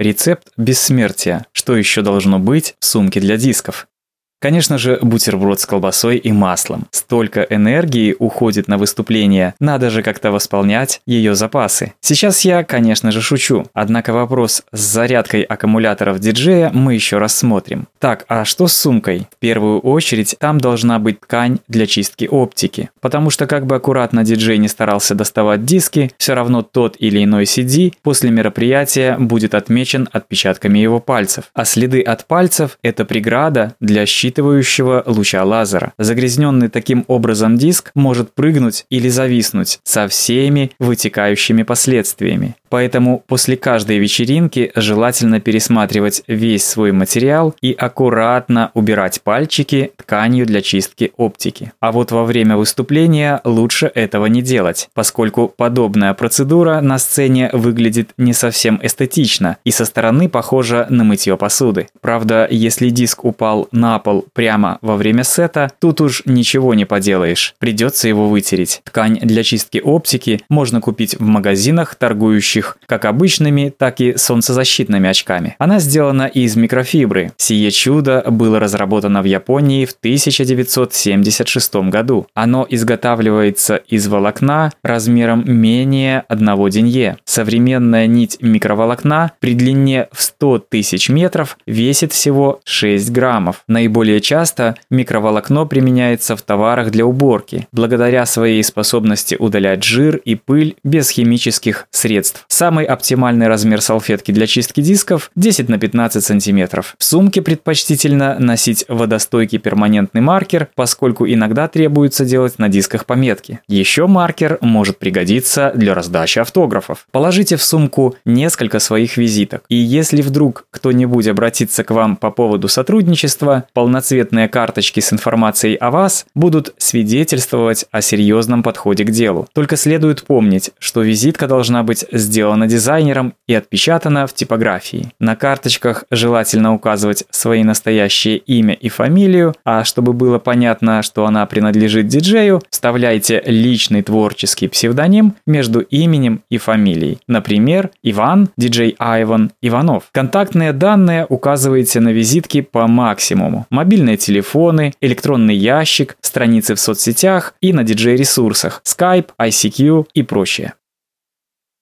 Рецепт бессмертия. Что еще должно быть в сумке для дисков? Конечно же, бутерброд с колбасой и маслом. Столько энергии уходит на выступление, надо же как-то восполнять ее запасы. Сейчас я, конечно же, шучу. Однако вопрос с зарядкой аккумуляторов диджея мы еще рассмотрим. Так, а что с сумкой? В первую очередь, там должна быть ткань для чистки оптики. Потому что как бы аккуратно диджей не старался доставать диски, все равно тот или иной CD после мероприятия будет отмечен отпечатками его пальцев. А следы от пальцев – это преграда для считывания считывающего луча лазера. Загрязненный таким образом диск может прыгнуть или зависнуть со всеми вытекающими последствиями. Поэтому после каждой вечеринки желательно пересматривать весь свой материал и аккуратно убирать пальчики тканью для чистки оптики. А вот во время выступления лучше этого не делать, поскольку подобная процедура на сцене выглядит не совсем эстетично и со стороны похожа на мытье посуды. Правда, если диск упал на пол прямо во время сета, тут уж ничего не поделаешь, придется его вытереть. Ткань для чистки оптики можно купить в магазинах, торгующих как обычными, так и солнцезащитными очками. Она сделана из микрофибры. Сие чудо было разработано в Японии в 1976 году. Оно изготавливается из волокна размером менее одного денье. Современная нить микроволокна при длине в 100 тысяч метров весит всего 6 граммов. Наиболее часто микроволокно применяется в товарах для уборки, благодаря своей способности удалять жир и пыль без химических средств. Самый оптимальный размер салфетки для чистки дисков 10 на 15 сантиметров. В сумке предпочтительно носить водостойкий перманентный маркер, поскольку иногда требуется делать на дисках пометки. Еще маркер может пригодиться для раздачи автографов. Положите в сумку несколько своих визиток. И если вдруг кто-нибудь обратится к вам по поводу сотрудничества, полноцветные карточки с информацией о вас будут свидетельствовать о серьезном подходе к делу. Только следует помнить, что визитка должна быть сделана дизайнером и отпечатана в типографии. На карточках желательно указывать свои настоящее имя и фамилию, а чтобы было понятно, что она принадлежит диджею, вставляйте личный творческий псевдоним между именем и фамилией. Например, Иван, диджей Айван Иванов. Контактные данные указываете на визитке по максимуму. Мобильные телефоны, электронный ящик, страницы в соцсетях и на диджей-ресурсах, Skype, ICQ и прочее.